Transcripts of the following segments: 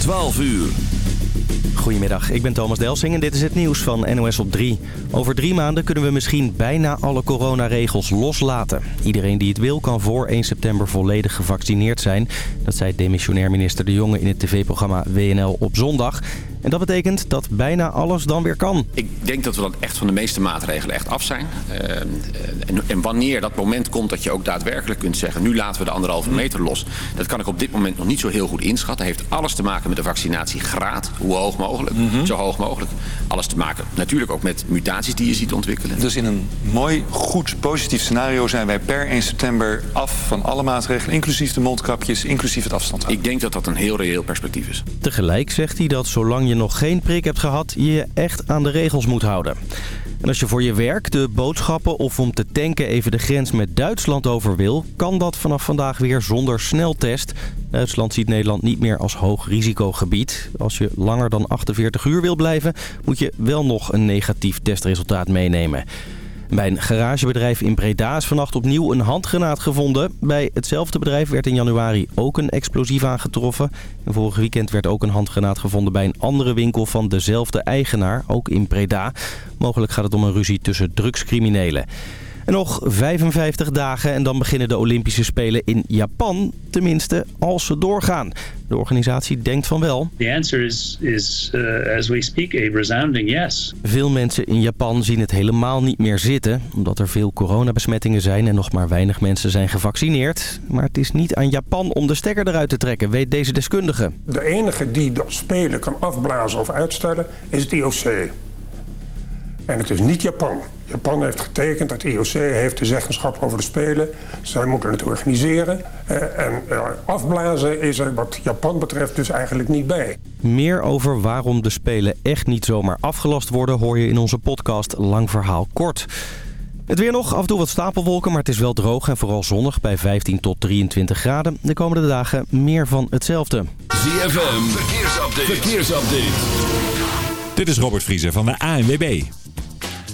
12 uur. Goedemiddag, ik ben Thomas Delsing en dit is het nieuws van NOS op 3. Over drie maanden kunnen we misschien bijna alle coronaregels loslaten. Iedereen die het wil kan voor 1 september volledig gevaccineerd zijn. Dat zei demissionair minister De Jonge in het tv-programma WNL op zondag. En dat betekent dat bijna alles dan weer kan. Ik denk dat we dan echt van de meeste maatregelen echt af zijn. Uh, en, en, wanneer dat moment komt dat je ook daadwerkelijk kunt zeggen... nu laten we de anderhalve meter los. Dat kan ik op dit moment nog niet zo heel goed inschatten. Dat heeft alles te maken met de vaccinatiegraad. Hoe hoog mogelijk. Mm -hmm. Zo hoog mogelijk. Alles te maken natuurlijk ook met mutaties die je ziet ontwikkelen. Dus in een mooi, goed, positief scenario... zijn wij per 1 september af van alle maatregelen... inclusief de mondkapjes, inclusief het afstand. Ik denk dat dat een heel reëel perspectief is. Tegelijk zegt hij dat zolang je nog geen prik hebt gehad, je je echt aan de regels moet houden. En als je voor je werk, de boodschappen of om te tanken even de grens met Duitsland over wil... kan dat vanaf vandaag weer zonder sneltest. Duitsland ziet Nederland niet meer als hoog risicogebied. Als je langer dan 48 uur wil blijven, moet je wel nog een negatief testresultaat meenemen. Bij een garagebedrijf in Breda is vannacht opnieuw een handgranaat gevonden. Bij hetzelfde bedrijf werd in januari ook een explosief aangetroffen. En vorig weekend werd ook een handgranaat gevonden bij een andere winkel van dezelfde eigenaar, ook in Breda. Mogelijk gaat het om een ruzie tussen drugscriminelen. En nog 55 dagen en dan beginnen de Olympische Spelen in Japan. Tenminste, als ze doorgaan. De organisatie denkt van wel. The answer is, is uh, as we speak, a resounding yes. Veel mensen in Japan zien het helemaal niet meer zitten. Omdat er veel coronabesmettingen zijn en nog maar weinig mensen zijn gevaccineerd. Maar het is niet aan Japan om de stekker eruit te trekken, weet deze deskundige. De enige die de Spelen kan afblazen of uitstellen is het IOC. En het is niet Japan. Japan heeft getekend, het IOC heeft de zeggenschap over de Spelen. Zij moeten het organiseren. En afblazen is er wat Japan betreft dus eigenlijk niet bij. Meer over waarom de Spelen echt niet zomaar afgelast worden... hoor je in onze podcast Lang Verhaal Kort. Het weer nog, af en toe wat stapelwolken, maar het is wel droog en vooral zonnig bij 15 tot 23 graden. De komende dagen meer van hetzelfde. ZFM, verkeersupdate. verkeersupdate. Dit is Robert Vriezer van de ANWB.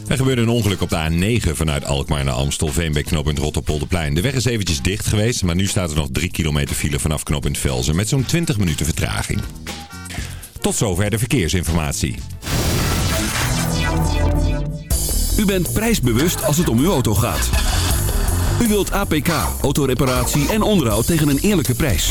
Er gebeurde een ongeluk op de A9 vanuit Alkmaar naar Amstelveen bij knooppunt Rotterpolderplein. De weg is eventjes dicht geweest, maar nu staat er nog 3 kilometer file vanaf knooppunt Velzen met zo'n 20 minuten vertraging. Tot zover de verkeersinformatie. U bent prijsbewust als het om uw auto gaat. U wilt APK, autoreparatie en onderhoud tegen een eerlijke prijs.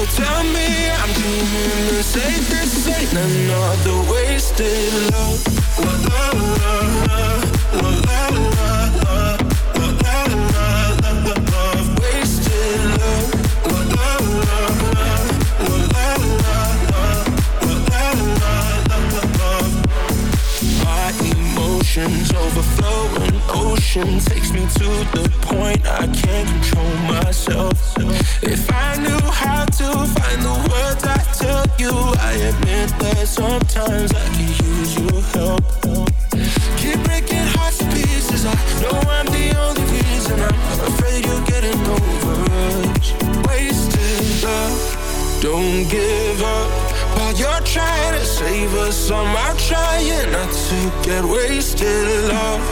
Oh, tell me I'm dreaming and say this ain't another wasted love. La la la la, la la la love. Wasted love. La la la la, la la la la, love. My emotions overflow ocean takes me to the point I can't control myself. If I knew. Admit that sometimes I could use your help keep breaking hearts to pieces I know I'm the only reason I'm afraid you're getting over us wasted love don't give up while you're trying to save us, I'm trying not to get wasted. Love,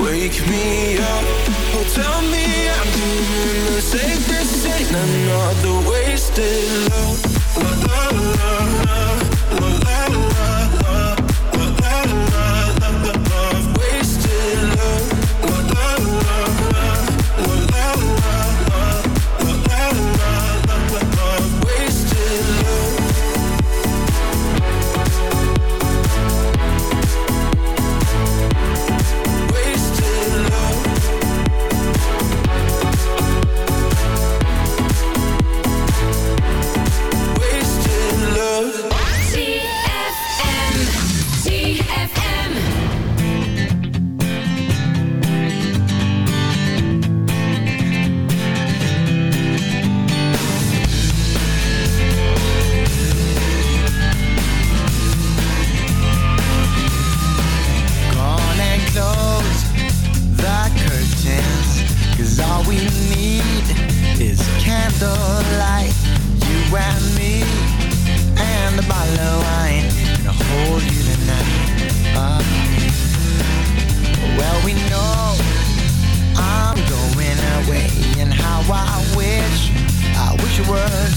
wake me up. Oh, tell me I'm doing the safest. Ain't another wasted love. La, la,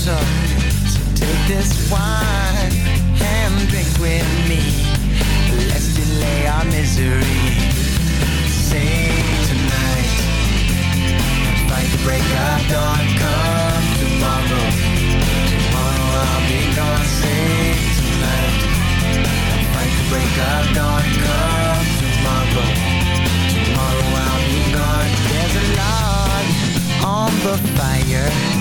up. So take this wine and drink with me. Let's delay our misery. Say tonight, fight the break of dawn. Come tomorrow, tomorrow I'll be gone. Say tonight, fight the break of dawn. Come tomorrow, tomorrow I'll be gone. There's a lot on the fire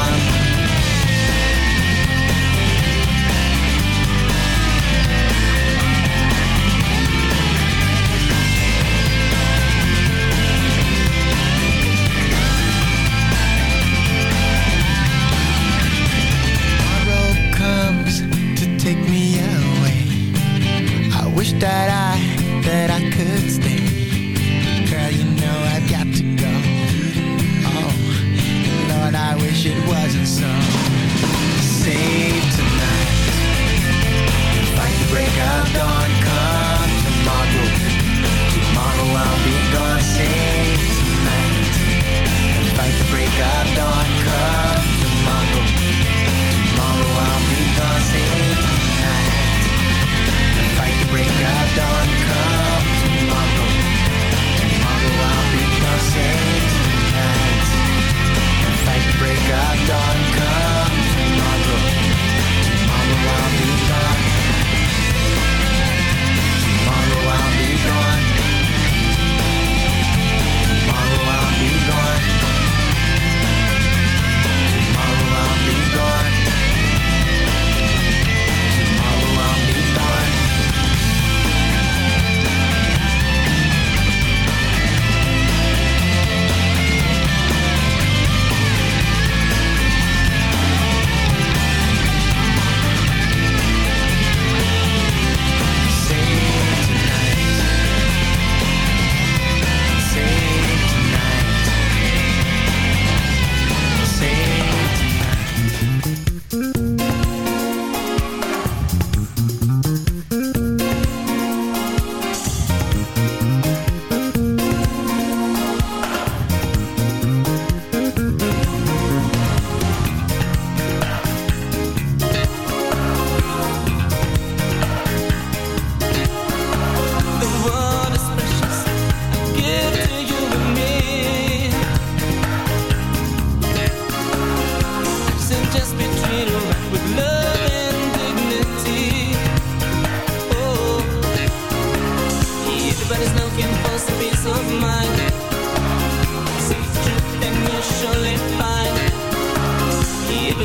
that I, that I could stay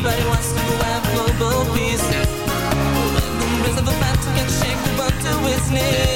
Everybody wants to have global peace. When the rhythm of a battle can shake the world to its knees.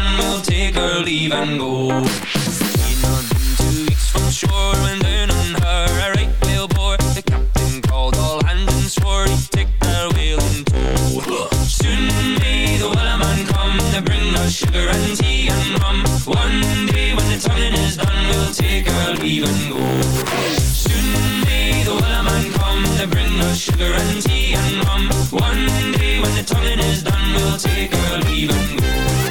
we'll take our leave and go. Not been two weeks from shore when down on her a right whale bore. The captain called all hands and swore he'd take that whale in tow. Soon may the wellerman come to bring us sugar and tea and rum. One day when the tonguing is done, we'll take our leave and go. Soon may the wellerman come to bring us sugar and tea and rum. One day when the tonguing is done, we'll take our leave and go.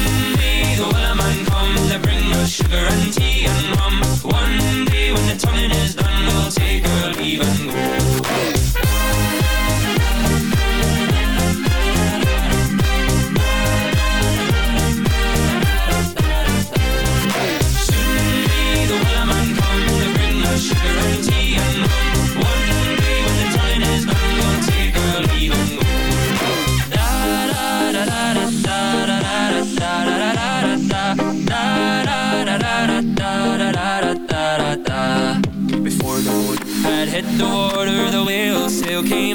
Soon the wellerman come to bring us sugar and tea and rum. One day when the tonguing is done, we'll take our leave and go.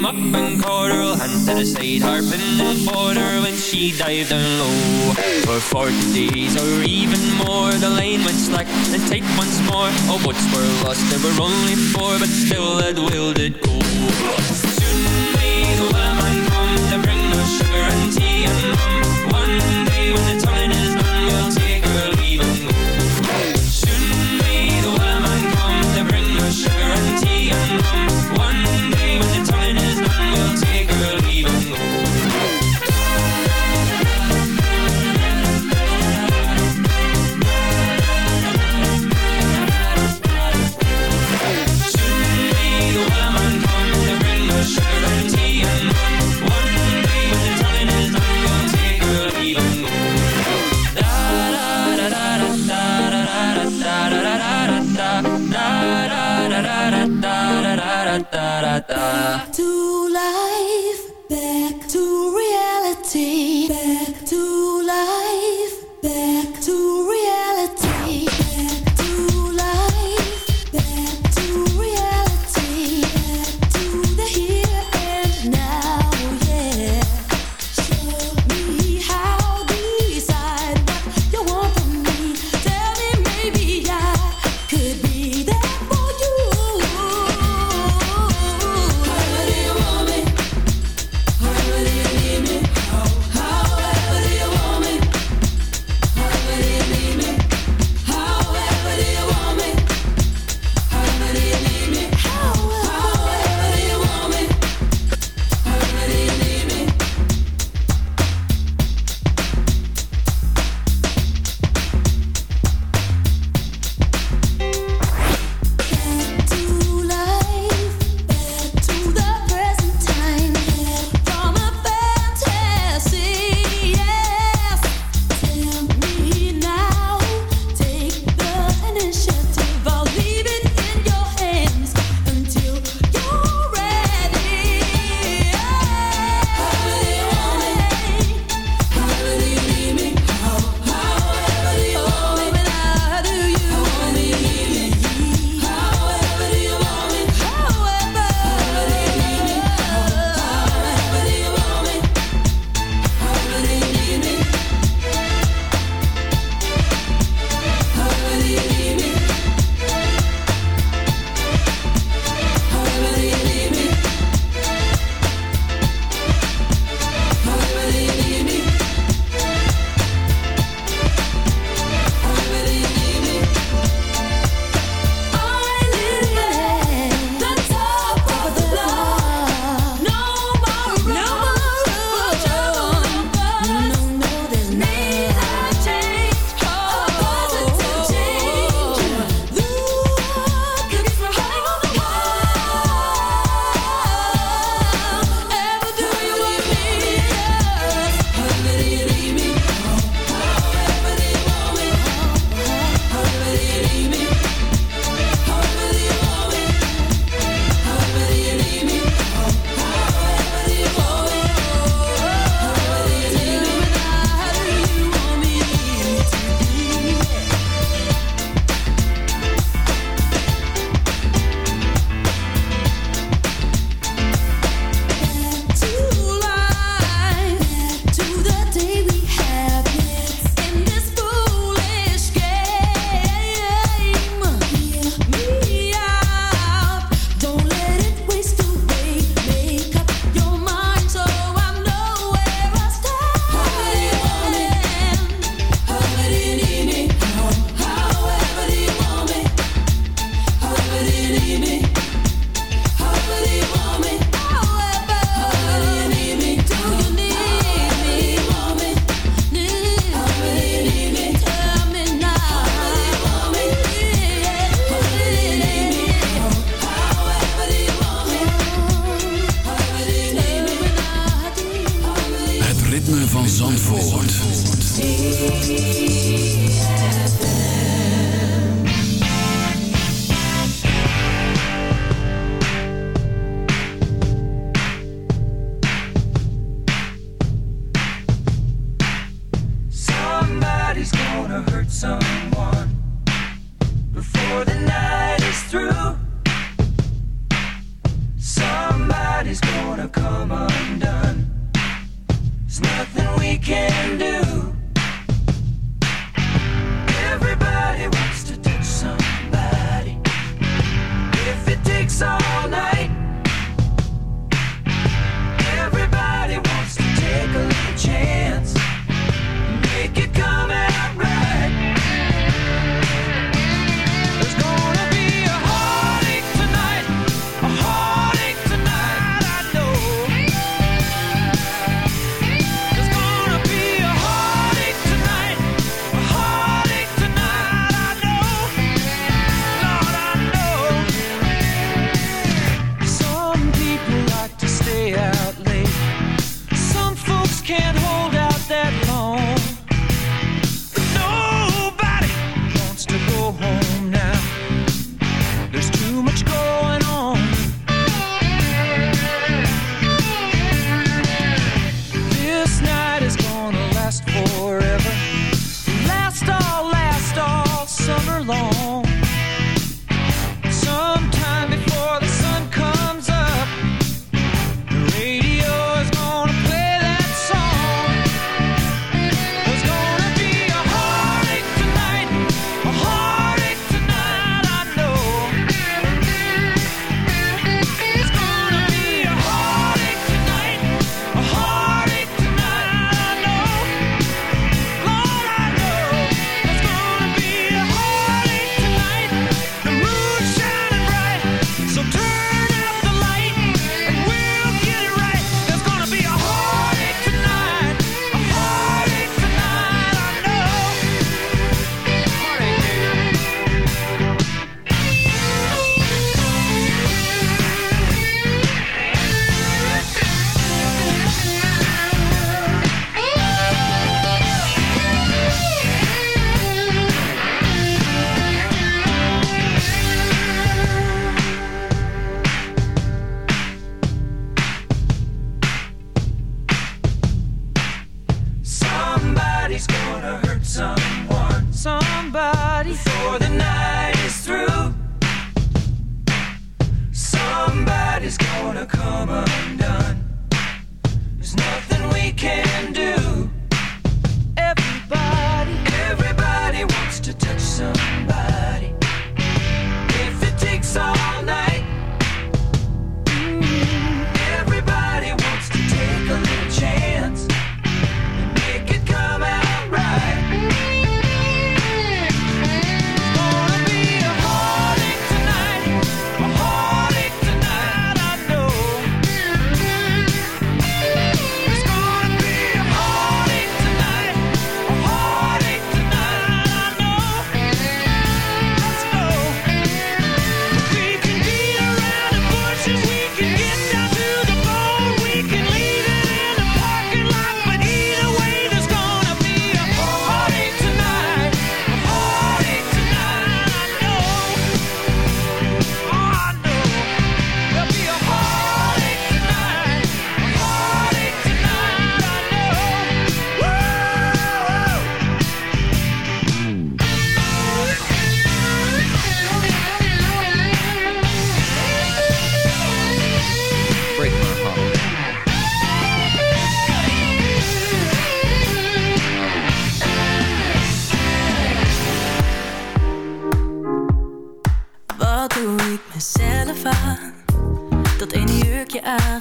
Up and caught her hand to the side, harping fought her when she dived down low. For forty days or even more, the line went slack and tight once more. All boats were lost, there were only four, but still that whale did go. Da da da to life, back to reality,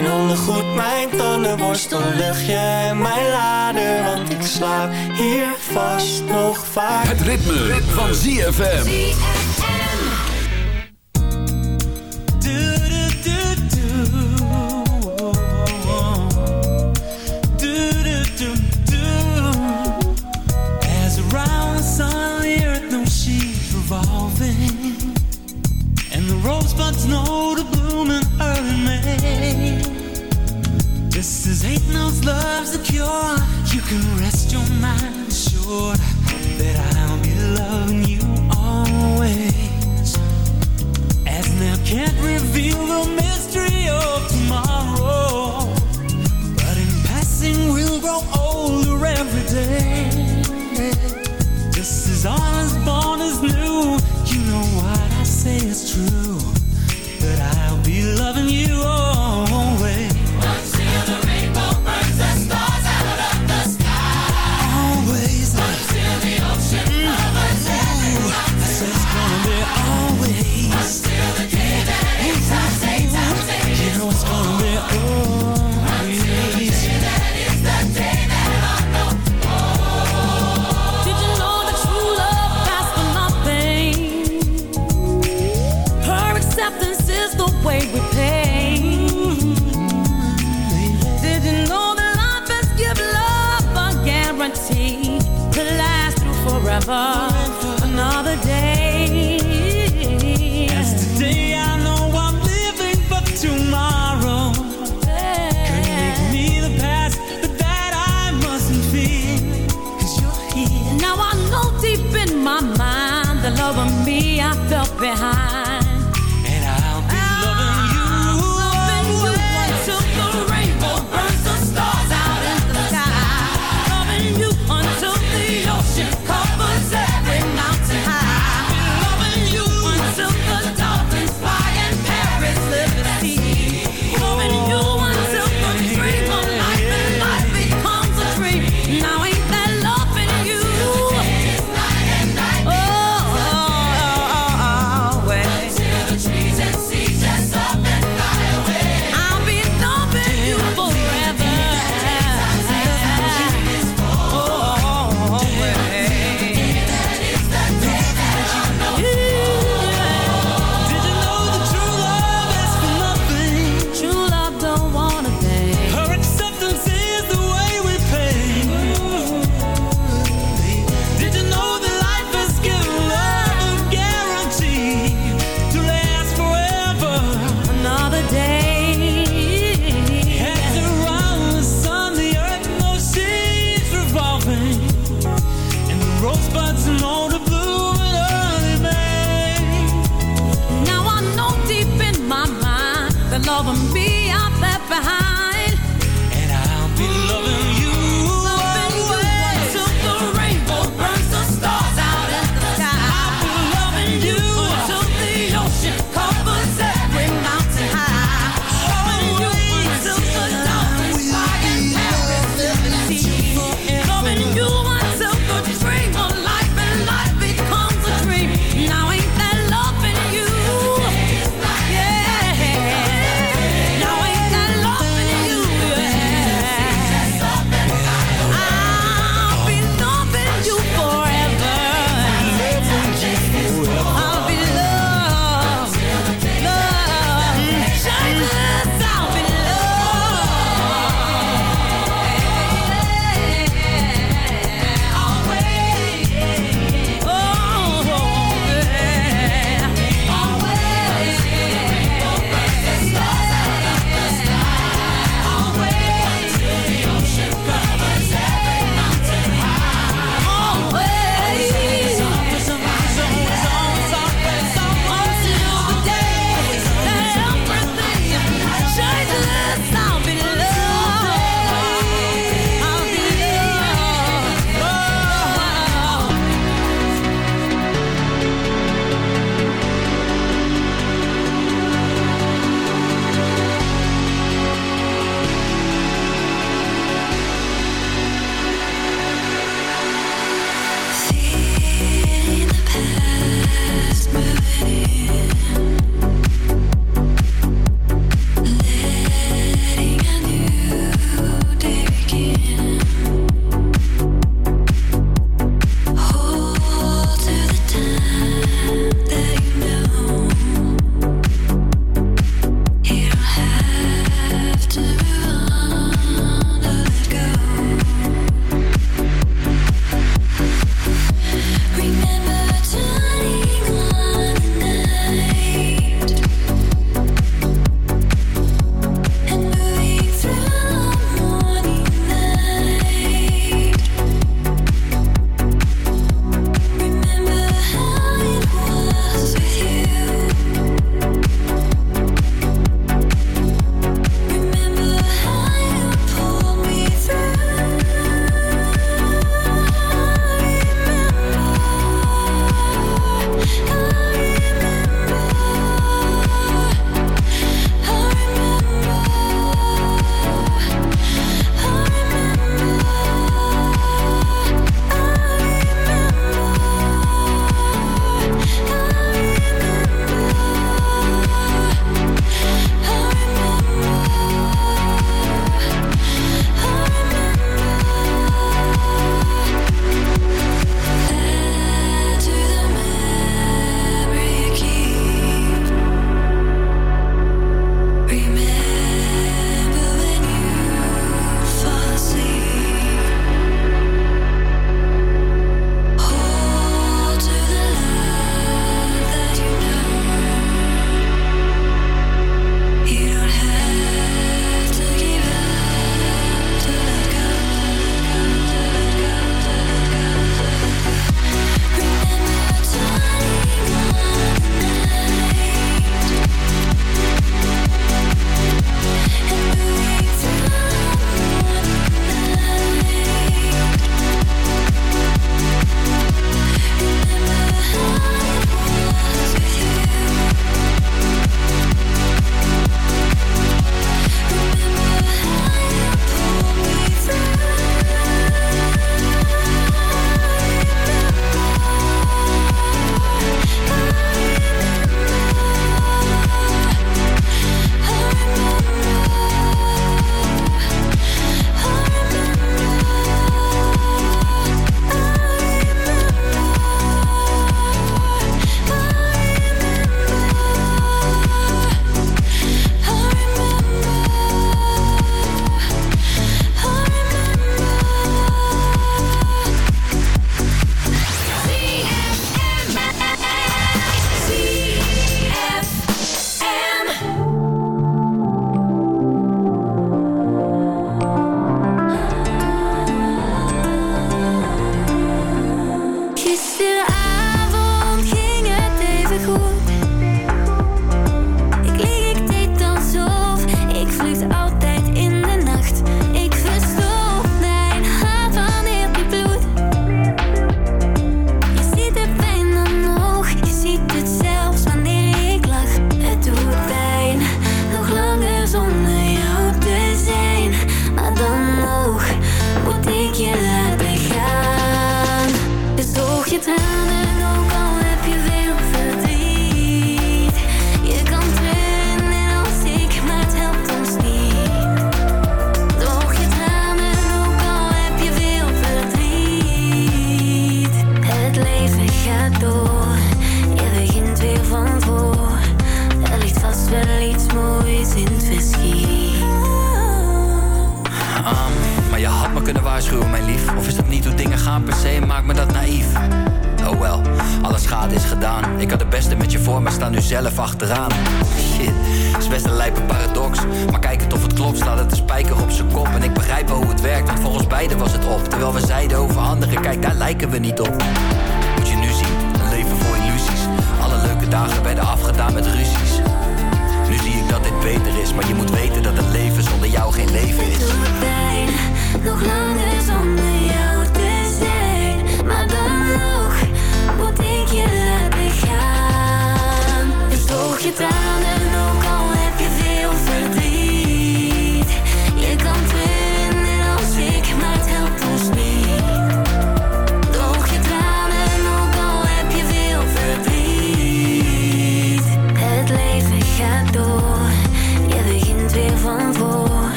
Mijn ondergoed, mijn tandenborst, een luchtje en mijn lader Want ik slaap hier vast nog vaak Het ritme, ritme. van ZFM. knows love's the cure, you can rest your mind assured that I'll be loving you always. As now can't reveal the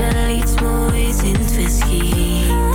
en is moois in het.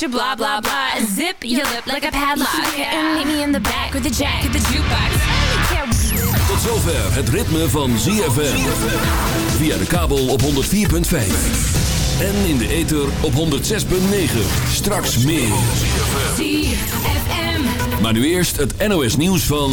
with bla blah, blah, blah. Zip your lip like a padlock. And me in the back with the jack of the jukebox. Tot zover het ritme van ZFM. Via de kabel op 104.5. En in de ether op 106.9. Straks meer. ZFM. Maar nu eerst het NOS nieuws van...